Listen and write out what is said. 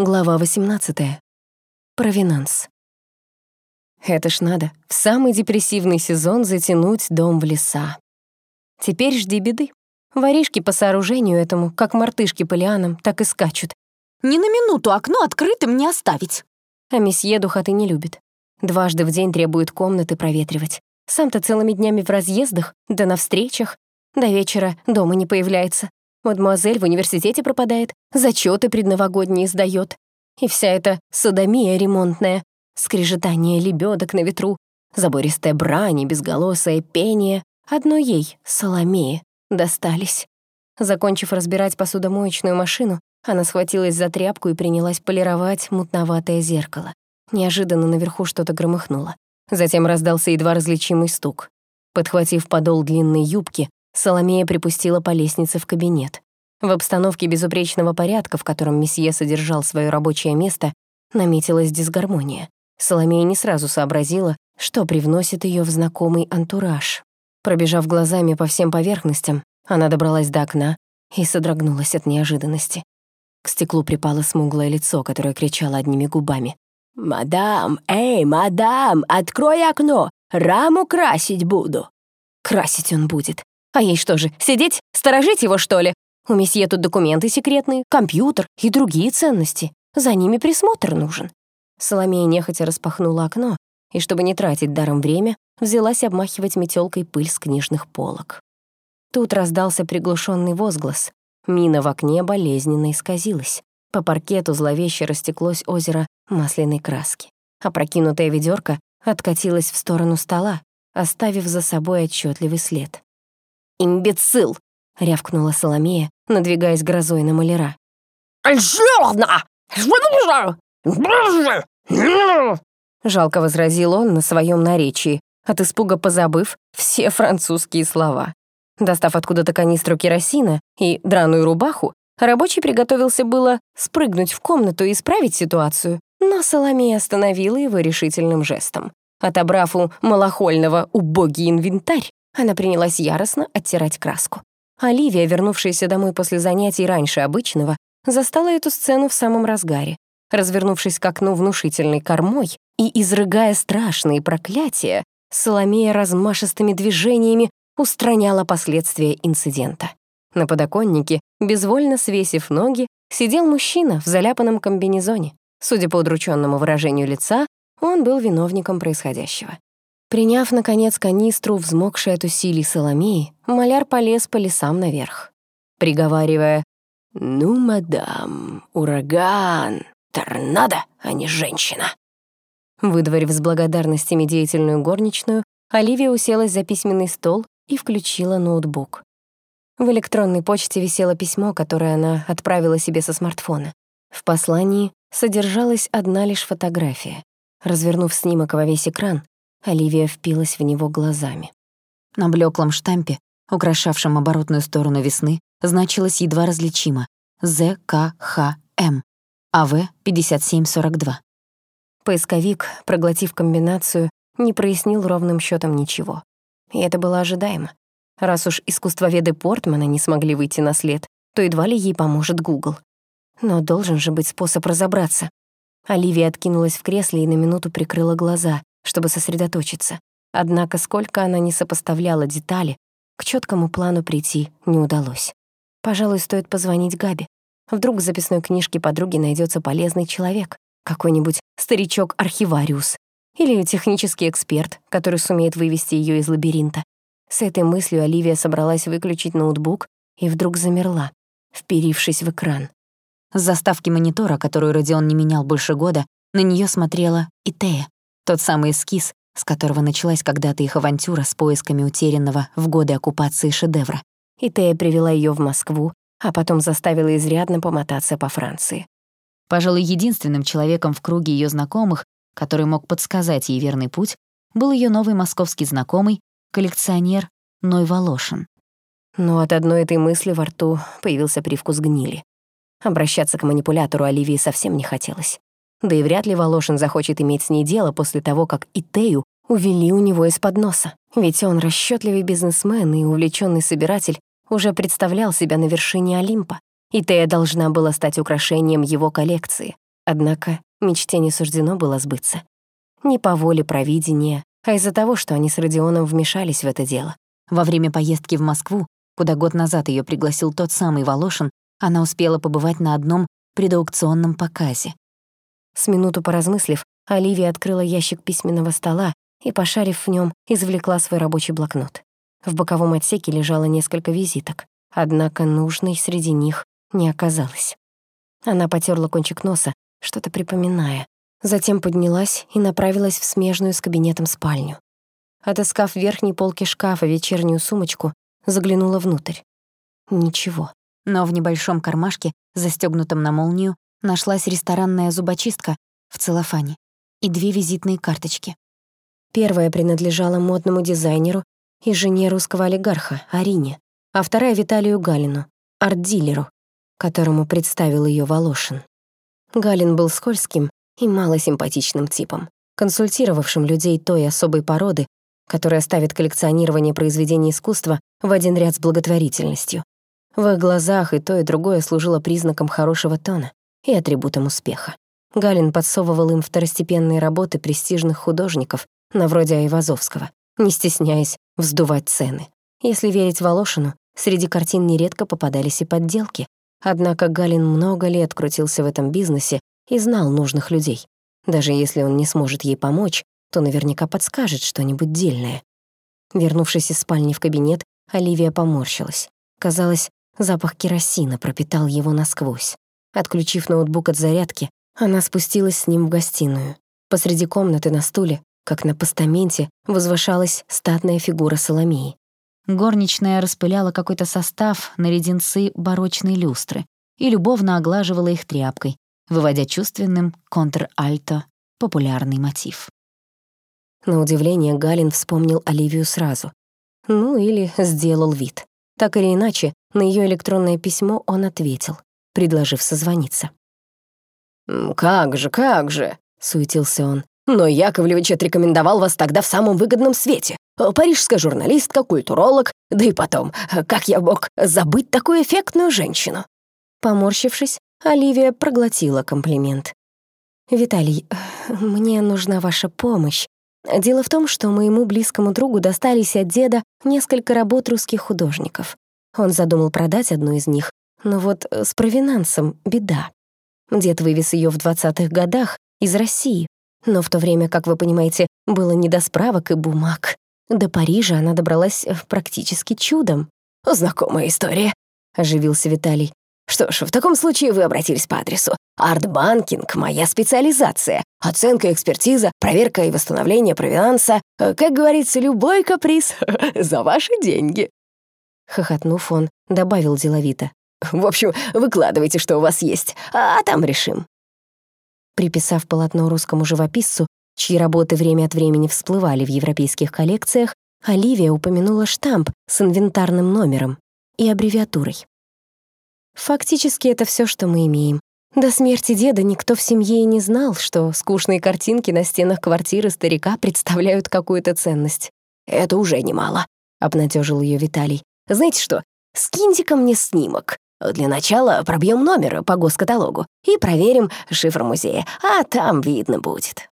Глава 18. Провинанс. Это ж надо в самый депрессивный сезон затянуть дом в леса. Теперь жди беды. Воришки по сооружению этому, как мартышки по лианам, так и скачут. Ни на минуту окно открытым не оставить. А месье духоты не любит. Дважды в день требует комнаты проветривать. Сам-то целыми днями в разъездах, да на встречах. До вечера дома не появляется. Мадемуазель в университете пропадает, зачеты предновогодние сдаёт. И вся эта садомия ремонтная, скрежетание лебедок на ветру, забористая брань и безголосое пение, одно ей, Соломее, достались. Закончив разбирать посудомоечную машину, она схватилась за тряпку и принялась полировать мутноватое зеркало. Неожиданно наверху что-то громыхнуло. Затем раздался едва различимый стук. Подхватив подол длинной юбки, Соломея припустила по лестнице в кабинет. В обстановке безупречного порядка, в котором месье содержал свое рабочее место, наметилась дисгармония. Соломея не сразу сообразила, что привносит ее в знакомый антураж. Пробежав глазами по всем поверхностям, она добралась до окна и содрогнулась от неожиданности. К стеклу припало смуглое лицо, которое кричало одними губами. «Мадам, эй, мадам, открой окно, раму красить буду». Красить он будет. А ей что же, сидеть, сторожить его, что ли? У месье тут документы секретные, компьютер и другие ценности. За ними присмотр нужен. Соломея нехотя распахнула окно и, чтобы не тратить даром время, взялась обмахивать метелкой пыль с книжных полок. Тут раздался приглушенный возглас. Мина в окне болезненно исказилась. По паркету зловеще растеклось озеро масляной краски. Опрокинутая ведерко откатилась в сторону стола, оставив за собой отчетливый след. «Имбецил!» — рявкнула Соломея, надвигаясь грозой на маляра. Жалко возразил он на своем наречии, от испуга позабыв все французские слова. Достав откуда-то канистру керосина и драную рубаху, рабочий приготовился было спрыгнуть в комнату и исправить ситуацию, но Соломея остановила его решительным жестом. Отобрав у малохольного убогий инвентарь, она принялась яростно оттирать краску. Оливия, вернувшаяся домой после занятий раньше обычного, застала эту сцену в самом разгаре. Развернувшись к окну внушительной кормой и изрыгая страшные проклятия, Соломея размашистыми движениями устраняла последствия инцидента. На подоконнике, безвольно свесив ноги, сидел мужчина в заляпанном комбинезоне. Судя по удрученному выражению лица, он был виновником происходящего. Приняв, наконец, канистру, взмокшей от усилий Соломеи, маляр полез по лесам наверх, приговаривая «Ну, мадам, ураган, торнадо, а не женщина». Выдворив с благодарностями деятельную горничную, Оливия уселась за письменный стол и включила ноутбук. В электронной почте висело письмо, которое она отправила себе со смартфона. В послании содержалась одна лишь фотография. Развернув снимок во весь экран, Оливия впилась в него глазами. На блеклом штампе, украшавшем оборотную сторону весны, значилось едва различимо ЗКХМ, АВ-5742. Поисковик, проглотив комбинацию, не прояснил ровным счетом ничего. И это было ожидаемо. Раз уж искусствоведы Портмана не смогли выйти на след, то едва ли ей поможет Гугл. Но должен же быть способ разобраться. Оливия откинулась в кресле и на минуту прикрыла глаза, чтобы сосредоточиться. Однако сколько она не сопоставляла детали, к четкому плану прийти не удалось. Пожалуй, стоит позвонить Габи. Вдруг в записной книжке подруги найдется полезный человек, какой-нибудь старичок-архивариус или технический эксперт, который сумеет вывести ее из лабиринта. С этой мыслью Оливия собралась выключить ноутбук и вдруг замерла, вперившись в экран. С заставки монитора, которую Родион не менял больше года, на нее смотрела Итея. Тот самый эскиз, с которого началась когда-то их авантюра с поисками утерянного в годы оккупации шедевра. И Тея привела ее в Москву, а потом заставила изрядно помотаться по Франции. Пожалуй, единственным человеком в круге ее знакомых, который мог подсказать ей верный путь, был ее новый московский знакомый, коллекционер Ной Волошин. Но от одной этой мысли во рту появился привкус гнили. Обращаться к манипулятору Оливии совсем не хотелось. Да и вряд ли Волошин захочет иметь с ней дело после того, как Итею увели у него из-под носа. Ведь он расчетливый бизнесмен и увлеченный собиратель уже представлял себя на вершине Олимпа. Итея должна была стать украшением его коллекции. Однако мечте не суждено было сбыться. Не по воле провидения, а из-за того, что они с Родионом вмешались в это дело. Во время поездки в Москву, куда год назад ее пригласил тот самый Волошин, она успела побывать на одном предаукционном показе. С минуту поразмыслив, Оливия открыла ящик письменного стола и, пошарив в нем, извлекла свой рабочий блокнот. В боковом отсеке лежало несколько визиток, однако нужной среди них не оказалось. Она потерла кончик носа, что-то припоминая, затем поднялась и направилась в смежную с кабинетом спальню. Отыскав в верхней полке шкафа вечернюю сумочку, заглянула внутрь. Ничего. Но в небольшом кармашке, застегнутом на молнию, нашлась ресторанная зубочистка в целлофане и две визитные карточки. Первая принадлежала модному дизайнеру и жене русского олигарха Арине, а вторая — Виталию Галину, арт-дилеру, которому представил ее Волошин. Галин был скользким и малосимпатичным типом, консультировавшим людей той особой породы, которая ставит коллекционирование произведений искусства в один ряд с благотворительностью. В их глазах и то, и другое служило признаком хорошего тона и атрибутом успеха. Галин подсовывал им второстепенные работы престижных художников, на вроде Айвазовского, не стесняясь вздувать цены. Если верить Волошину, среди картин нередко попадались и подделки. Однако Галин много лет крутился в этом бизнесе и знал нужных людей. Даже если он не сможет ей помочь, то наверняка подскажет что-нибудь дельное. Вернувшись из спальни в кабинет, Оливия поморщилась. Казалось, запах керосина пропитал его насквозь. Отключив ноутбук от зарядки, она спустилась с ним в гостиную. Посреди комнаты на стуле, как на постаменте, возвышалась статная фигура Соломеи. Горничная распыляла какой-то состав на леденцы барочной люстры и любовно оглаживала их тряпкой, выводя чувственным контр-альто популярный мотив. На удивление Галин вспомнил Оливию сразу. Ну или сделал вид. Так или иначе, на ее электронное письмо он ответил, предложив созвониться. «Как же, как же!» — суетился он. «Но Яковлевич отрекомендовал вас тогда в самом выгодном свете. Парижская журналистка, культуролог, да и потом, как я мог забыть такую эффектную женщину?» Поморщившись, Оливия проглотила комплимент. «Виталий, мне нужна ваша помощь. Дело в том, что моему близкому другу достались от деда несколько работ русских художников. Он задумал продать одну из них, но вот с провенансом беда. Дед вывез ее в 20-х годах из России, но в то время, как вы понимаете, было не до справок и бумаг. До Парижа она добралась практически чудом. «Знакомая история», — оживился Виталий. Что ж, в таком случае вы обратились по адресу. Артбанкинг — моя специализация. Оценка, экспертиза, проверка и восстановление провенанса. Как говорится, любой каприз за ваши деньги. Хохотнув, он добавил деловито. В общем, выкладывайте, что у вас есть, а там решим. Приписав полотно русскому живописцу, чьи работы время от времени всплывали в европейских коллекциях, Оливия упомянула штамп с инвентарным номером и аббревиатурой. Фактически это все, что мы имеем. До смерти деда никто в семье и не знал, что скучные картинки на стенах квартиры старика представляют какую-то ценность. «Это уже немало», — обнадежил ее Виталий. «Знаете что, скиньте-ка мне снимок. Для начала пробьем номер по госкаталогу и проверим шифр музея, а там видно будет».